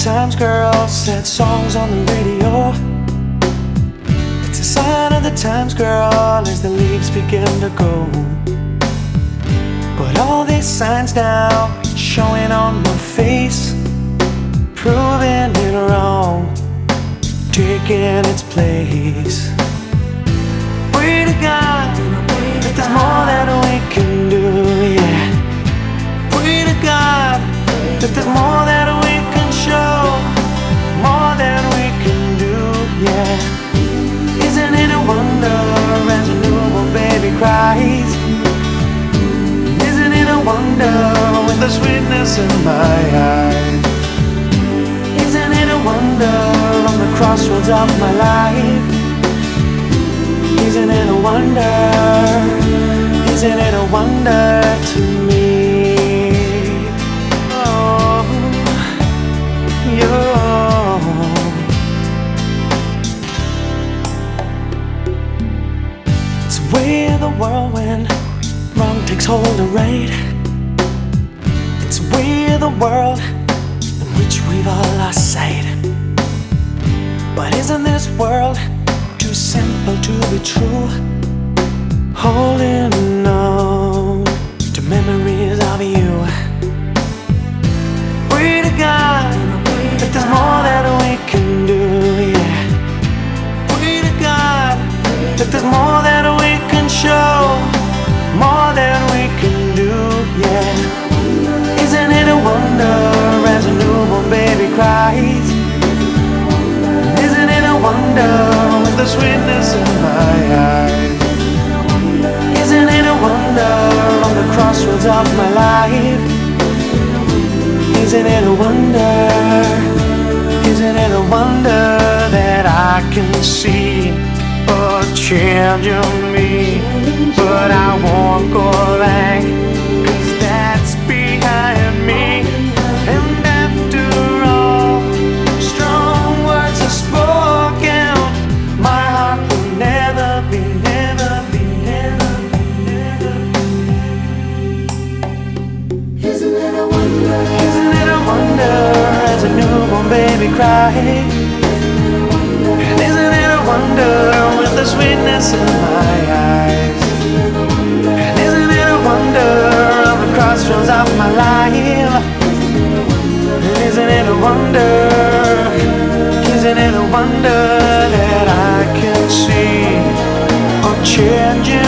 times, girl. Sad songs on the radio. It's a sign of the times, girl, as the leaves begin to go. Signs now showing on my face, proving it wrong, taking its place. Pray to God that there's more that we can do, yeah. Pray to God that there's more wonder with the sweetness in my eyes? Isn't it a wonder on the crossroads of my life? Isn't it a wonder? Isn't it a wonder to me? Oh, you. It's the way the whirlwind, wrong takes hold of right. It's the world in which we've all lost sight. But isn't this world too simple to be true? Holding the sweetness in my eyes? Isn't it a wonder on the crossroads of my life? Isn't it a wonder? Isn't it a wonder that I can see a change in me? But I won't go back, Isn't it a wonder as a newborn baby cries? And isn't it a wonder with the sweetness in my eyes? And isn't it a wonder on the crossroads of my life? And isn't it a wonder? Isn't it a wonder that I can see a change in